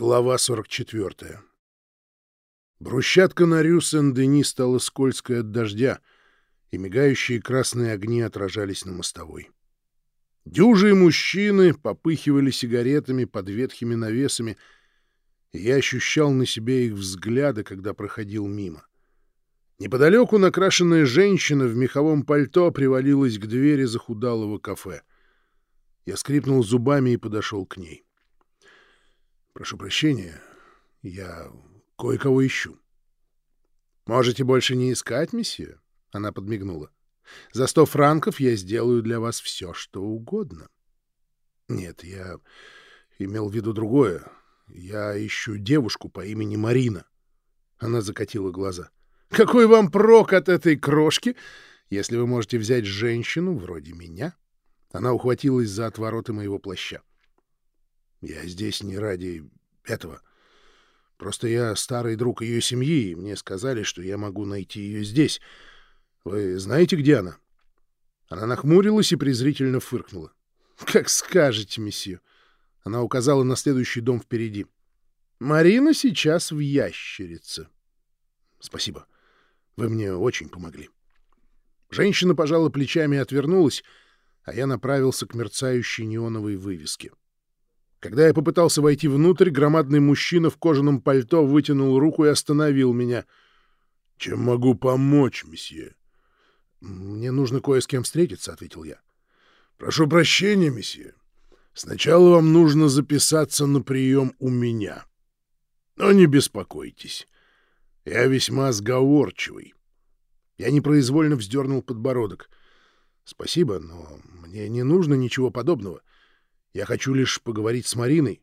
Глава 44. Брусчатка на Рю-Сен-Дени стала скользкой от дождя, и мигающие красные огни отражались на мостовой. Дюжи и мужчины попыхивали сигаретами под ветхими навесами, и я ощущал на себе их взгляды, когда проходил мимо. Неподалеку накрашенная женщина в меховом пальто привалилась к двери захудалого кафе. Я скрипнул зубами и подошел к ней. Прошу прощения, я кое-кого ищу. Можете больше не искать, месье? Она подмигнула. За сто франков я сделаю для вас все, что угодно. Нет, я имел в виду другое. Я ищу девушку по имени Марина. Она закатила глаза. Какой вам прок от этой крошки, если вы можете взять женщину вроде меня? Она ухватилась за отвороты моего плаща. Я здесь не ради этого. Просто я старый друг ее семьи, и мне сказали, что я могу найти ее здесь. Вы знаете, где она? Она нахмурилась и презрительно фыркнула. — Как скажете, месье. Она указала на следующий дом впереди. — Марина сейчас в ящерице. — Спасибо. Вы мне очень помогли. Женщина пожала плечами и отвернулась, а я направился к мерцающей неоновой вывеске. Когда я попытался войти внутрь, громадный мужчина в кожаном пальто вытянул руку и остановил меня. — Чем могу помочь, месье? — Мне нужно кое с кем встретиться, — ответил я. — Прошу прощения, месье. Сначала вам нужно записаться на прием у меня. Но не беспокойтесь. Я весьма сговорчивый. Я непроизвольно вздернул подбородок. — Спасибо, но мне не нужно ничего подобного. Я хочу лишь поговорить с Мариной.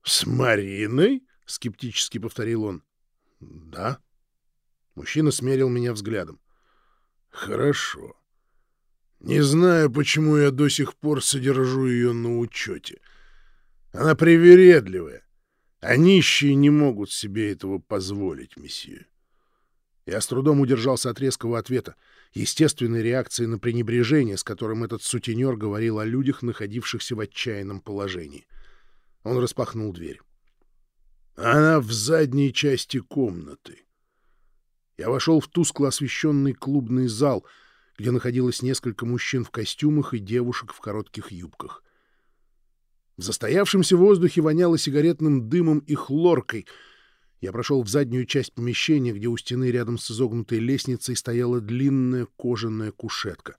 — С Мариной? — скептически повторил он. — Да. Мужчина смерил меня взглядом. — Хорошо. Не знаю, почему я до сих пор содержу ее на учете. Она привередливая, а нищие не могут себе этого позволить, месье. Я с трудом удержался от резкого ответа естественной реакции на пренебрежение, с которым этот сутенер говорил о людях, находившихся в отчаянном положении. Он распахнул дверь. Она в задней части комнаты. Я вошел в тускло освещенный клубный зал, где находилось несколько мужчин в костюмах и девушек в коротких юбках. В застоявшемся воздухе воняло сигаретным дымом и хлоркой — я прошел в заднюю часть помещения, где у стены рядом с изогнутой лестницей стояла длинная кожаная кушетка.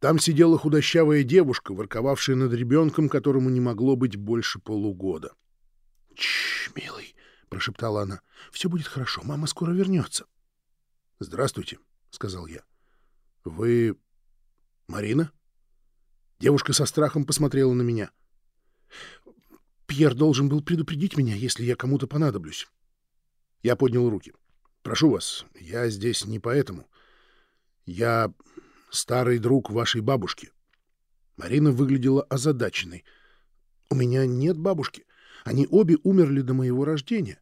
Там сидела худощавая девушка, ворковавшая над ребенком, которому не могло быть больше полугода. — Чш, милый, — прошептала она, — все будет хорошо, мама скоро вернется. — Здравствуйте, — сказал я. — Вы... Марина? Девушка со страхом посмотрела на меня. Пьер должен был предупредить меня, если я кому-то понадоблюсь. Я поднял руки. Прошу вас, я здесь не поэтому. Я старый друг вашей бабушки. Марина выглядела озадаченной. У меня нет бабушки. Они обе умерли до моего рождения.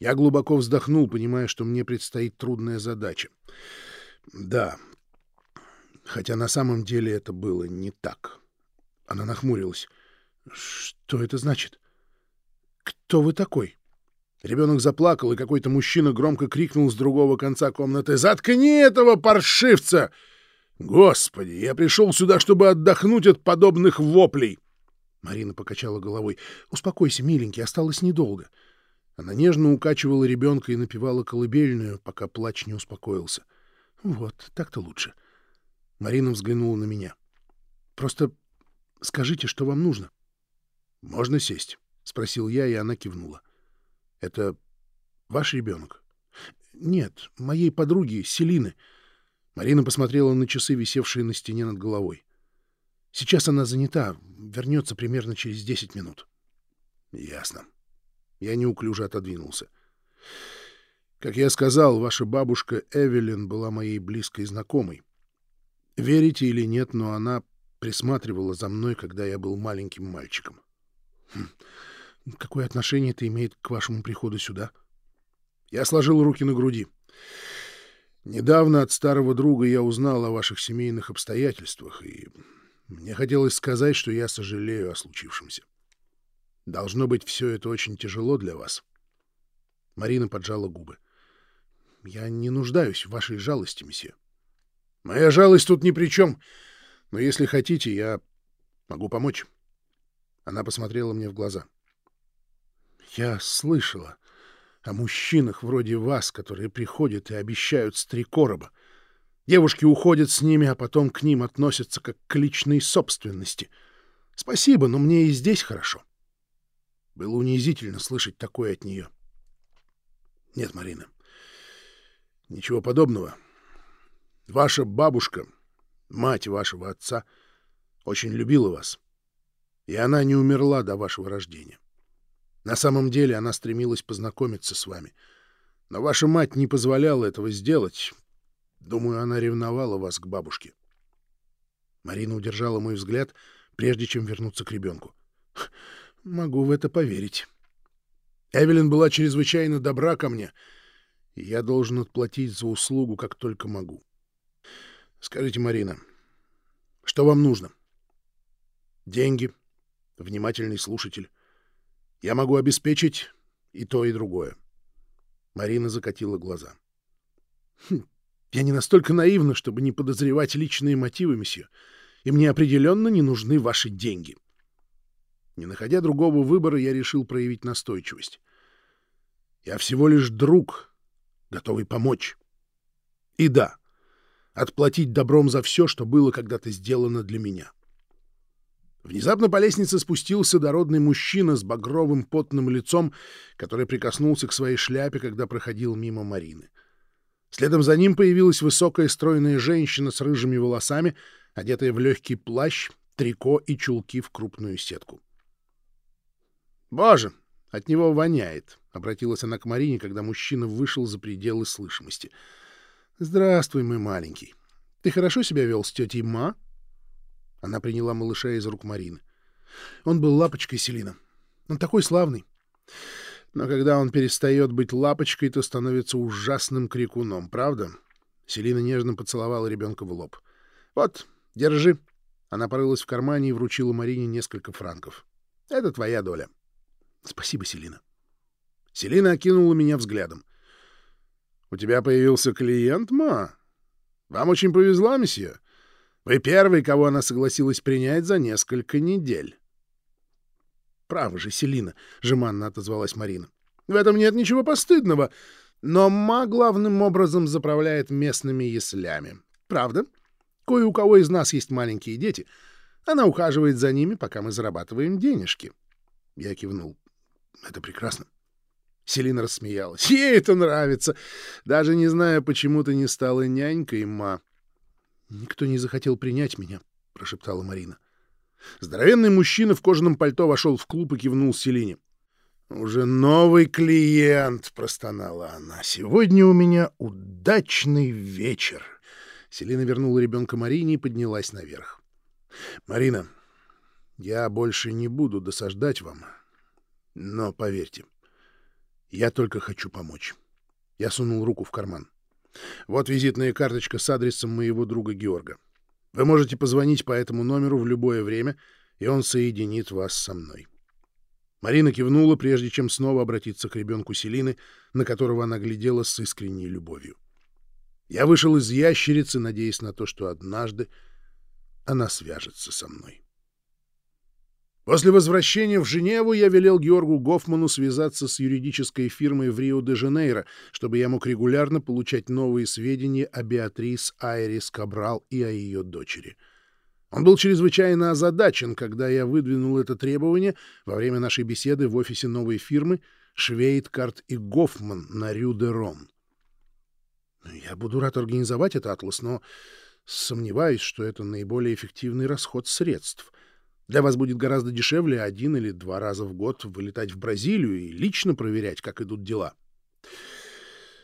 Я глубоко вздохнул, понимая, что мне предстоит трудная задача. Да, хотя на самом деле это было не так. Она нахмурилась. Что это значит? Кто вы такой? Ребенок заплакал, и какой-то мужчина громко крикнул с другого конца комнаты «Заткни этого паршивца!» «Господи, я пришел сюда, чтобы отдохнуть от подобных воплей!» Марина покачала головой. «Успокойся, миленький, осталось недолго». Она нежно укачивала ребенка и напевала колыбельную, пока плач не успокоился. «Вот, так-то лучше». Марина взглянула на меня. «Просто скажите, что вам нужно». «Можно сесть?» — спросил я, и она кивнула. «Это ваш ребенок?» «Нет, моей подруги, Селины». Марина посмотрела на часы, висевшие на стене над головой. «Сейчас она занята, вернется примерно через десять минут». «Ясно». Я неуклюже отодвинулся. «Как я сказал, ваша бабушка Эвелин была моей близкой знакомой. Верите или нет, но она присматривала за мной, когда я был маленьким мальчиком. Какое отношение это имеет к вашему приходу сюда? Я сложил руки на груди. Недавно от старого друга я узнал о ваших семейных обстоятельствах, и мне хотелось сказать, что я сожалею о случившемся. Должно быть, все это очень тяжело для вас. Марина поджала губы. — Я не нуждаюсь в вашей жалости, месье. — Моя жалость тут ни при чем. Но если хотите, я могу помочь. Она посмотрела мне в глаза. — Я слышала о мужчинах вроде вас, которые приходят и обещают с три короба. Девушки уходят с ними, а потом к ним относятся как к личной собственности. Спасибо, но мне и здесь хорошо. Было унизительно слышать такое от нее. Нет, Марина, ничего подобного. Ваша бабушка, мать вашего отца, очень любила вас, и она не умерла до вашего рождения. На самом деле она стремилась познакомиться с вами. Но ваша мать не позволяла этого сделать. Думаю, она ревновала вас к бабушке. Марина удержала мой взгляд, прежде чем вернуться к ребенку. Могу в это поверить. Эвелин была чрезвычайно добра ко мне, и я должен отплатить за услугу, как только могу. Скажите, Марина, что вам нужно? Деньги, внимательный слушатель, я могу обеспечить и то, и другое. Марина закатила глаза. Хм, я не настолько наивна, чтобы не подозревать личные мотивы, месье, и мне определенно не нужны ваши деньги. Не находя другого выбора, я решил проявить настойчивость. Я всего лишь друг, готовый помочь. И да, отплатить добром за все, что было когда-то сделано для меня. — Внезапно по лестнице спустился дородный мужчина с багровым потным лицом, который прикоснулся к своей шляпе, когда проходил мимо Марины. Следом за ним появилась высокая стройная женщина с рыжими волосами, одетая в легкий плащ, трико и чулки в крупную сетку. «Боже, от него воняет!» — обратилась она к Марине, когда мужчина вышел за пределы слышимости. «Здравствуй, мой маленький. Ты хорошо себя вел с тетей Ма?» Она приняла малыша из рук Марины. Он был лапочкой Селина. Он такой славный. Но когда он перестает быть лапочкой, то становится ужасным крикуном, правда? Селина нежно поцеловала ребенка в лоб. «Вот, держи». Она порылась в кармане и вручила Марине несколько франков. «Это твоя доля». «Спасибо, Селина». Селина окинула меня взглядом. «У тебя появился клиент, ма? Вам очень повезло, месье. Вы первый, кого она согласилась принять за несколько недель. «Право же, Селина», — жеманно отозвалась Марина. «В этом нет ничего постыдного, но ма главным образом заправляет местными яслями. Правда? Кое у кого из нас есть маленькие дети. Она ухаживает за ними, пока мы зарабатываем денежки». Я кивнул. «Это прекрасно». Селина рассмеялась. «Ей это нравится. Даже не знаю, почему ты не стала нянькой, ма». «Никто не захотел принять меня», — прошептала Марина. Здоровенный мужчина в кожаном пальто вошел в клуб и кивнул Селине. «Уже новый клиент», — простонала она. «Сегодня у меня удачный вечер». Селина вернула ребенка Марине и поднялась наверх. «Марина, я больше не буду досаждать вам, но поверьте, я только хочу помочь». Я сунул руку в карман. Вот визитная карточка с адресом моего друга Георга. Вы можете позвонить по этому номеру в любое время, и он соединит вас со мной. Марина кивнула, прежде чем снова обратиться к ребенку Селины, на которого она глядела с искренней любовью. Я вышел из ящерицы, надеясь на то, что однажды она свяжется со мной. После возвращения в Женеву я велел Георгу Гофману связаться с юридической фирмой в Рио-де-Жанейро, чтобы я мог регулярно получать новые сведения о Беатрис Айрис Кабрал и о ее дочери. Он был чрезвычайно озадачен, когда я выдвинул это требование во время нашей беседы в офисе новой фирмы Швейткарт и Гофман на Рю-де-Рон. Я буду рад организовать этот атлас, но сомневаюсь, что это наиболее эффективный расход средств — для вас будет гораздо дешевле один или два раза в год вылетать в Бразилию и лично проверять, как идут дела.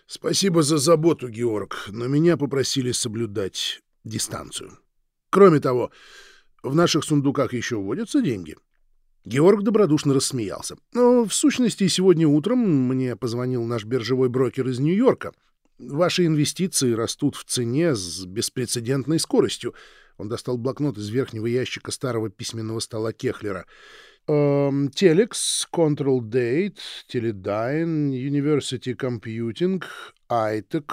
Спасибо за заботу, Георг, но меня попросили соблюдать дистанцию. Кроме того, в наших сундуках еще вводятся деньги. Георг добродушно рассмеялся. Но, в сущности, сегодня утром мне позвонил наш биржевой брокер из Нью-Йорка. Ваши инвестиции растут в цене с беспрецедентной скоростью. Он достал блокнот из верхнего ящика старого письменного стола Кехлера. эм, Telex, Control Date, Teledyne, University Computing, iTech.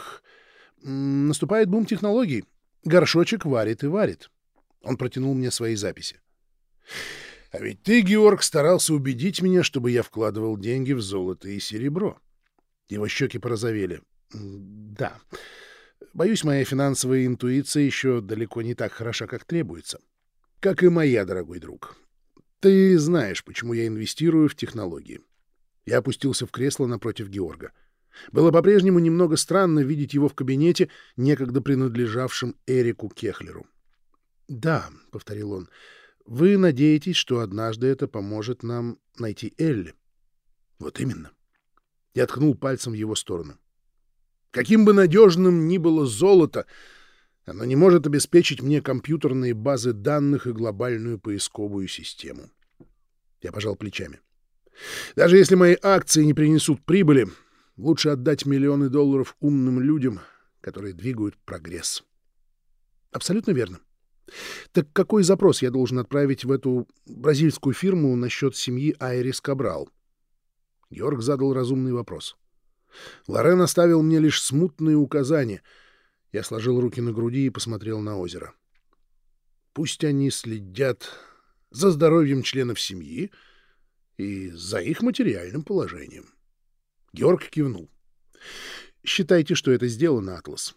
Наступает бум технологий. Горшочек варит и варит. Он протянул мне свои записи. А ведь ты, Георг, старался убедить меня, чтобы я вкладывал деньги в золото и серебро. Его щеки порозовели. Да. Боюсь, моя финансовая интуиция еще далеко не так хороша, как требуется. Как и моя, дорогой друг. Ты знаешь, почему я инвестирую в технологии. Я опустился в кресло напротив Георга. Было по-прежнему немного странно видеть его в кабинете, некогда принадлежавшем Эрику Кехлеру. «Да», — повторил он, — «вы надеетесь, что однажды это поможет нам найти Элли?» «Вот именно». Я ткнул пальцем в его сторону. «Каким бы надежным ни было золото, оно не может обеспечить мне компьютерные базы данных и глобальную поисковую систему». Я пожал плечами. «Даже если мои акции не принесут прибыли, лучше отдать миллионы долларов умным людям, которые двигают прогресс». «Абсолютно верно. Так какой запрос я должен отправить в эту бразильскую фирму насчет семьи Айрис Кабрал? Георг задал разумный вопрос. Лорен оставил мне лишь смутные указания. Я сложил руки на груди и посмотрел на озеро. Пусть они следят за здоровьем членов семьи и за их материальным положением. Георг кивнул. «Считайте, что это сделано, Атлас».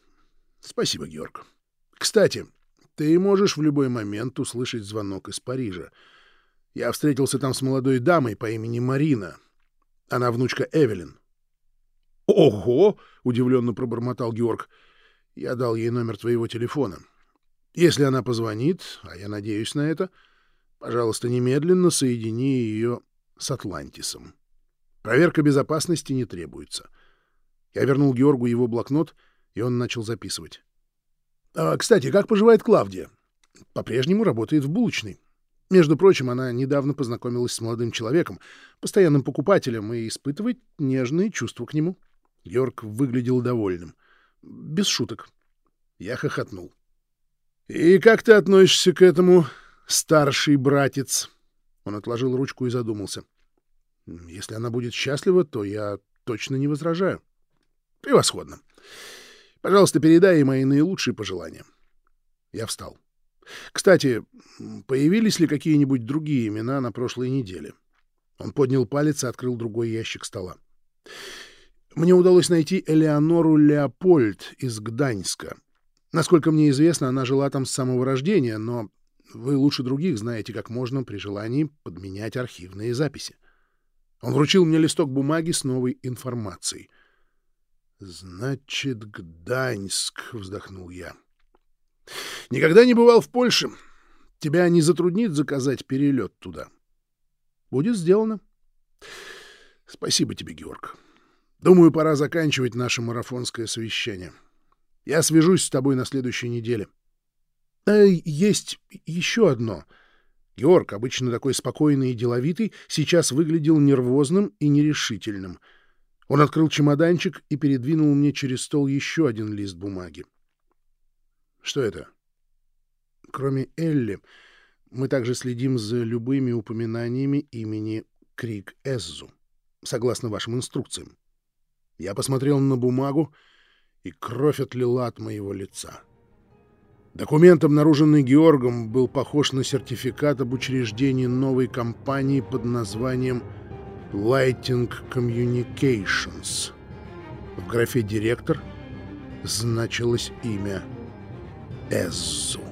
«Спасибо, Георг. Кстати, ты можешь в любой момент услышать звонок из Парижа. Я встретился там с молодой дамой по имени Марина. Она внучка Эвелин. «Ого!» — удивленно пробормотал Георг. «Я дал ей номер твоего телефона. Если она позвонит, а я надеюсь на это, пожалуйста, немедленно соедини ее с Атлантисом. Проверка безопасности не требуется». Я вернул Георгу его блокнот, и он начал записывать. А, кстати, как поживает Клавдия? По-прежнему работает в булочной. Между прочим, она недавно познакомилась с молодым человеком, постоянным покупателем, и испытывает нежные чувства к нему. Йорк выглядел довольным. Без шуток. Я хохотнул. «И как ты относишься к этому, старший братец?» Он отложил ручку и задумался. «Если она будет счастлива, то я точно не возражаю». «Превосходно. Пожалуйста, передай ей мои наилучшие пожелания. Я встал. Кстати, появились ли какие-нибудь другие имена на прошлой неделе? Он поднял палец и открыл другой ящик стола. Мне удалось найти Элеонору Леопольд из Гданьска. Насколько мне известно, она жила там с самого рождения, но вы лучше других знаете, как можно при желании подменять архивные записи. Он вручил мне листок бумаги с новой информацией. «Значит, Гданьск», — вздохнул я. «Никогда не бывал в Польше. Тебя не затруднит заказать перелет туда?» «Будет сделано». «Спасибо тебе, Георг. Думаю, пора заканчивать наше марафонское совещание. Я свяжусь с тобой на следующей неделе». «Э, «Есть еще одно». Георг, обычно такой спокойный и деловитый, сейчас выглядел нервозным и нерешительным — он открыл чемоданчик и передвинул мне через стол еще один лист бумаги. Что это? Кроме Элли, мы также следим за любыми упоминаниями имени Крик Эззу, согласно вашим инструкциям. Я посмотрел на бумагу, и кровь отлила от моего лица. Документ, обнаруженный Георгом, был похож на сертификат об учреждении новой компании под названием. Lighting Communications. В графе «Директор» значилось имя Эззу.